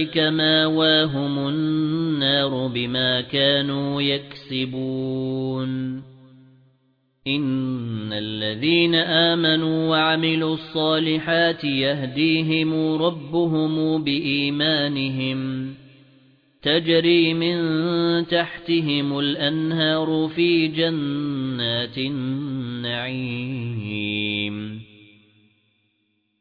أُولَئِكَ مَأْوَاهُمُ النَّارُ بِمَا كَانُوا يَكْسِبُونَ إِنَّ الَّذِينَ آمَنُوا وَعَمِلُوا الصَّالِحَاتِ يَهْدِيهِمْ رَبُّهُم بِإِيمَانِهِمْ تَجْرِي مِن تَحْتِهِمُ الْأَنْهَارُ فِي جَنَّاتِ النَّعِيمِ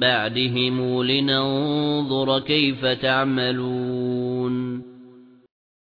بَعْدِهِمْ لِنَنظُرَ كَيْفَ تَعْمَلُونَ